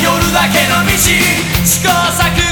夜だけの道。試行錯誤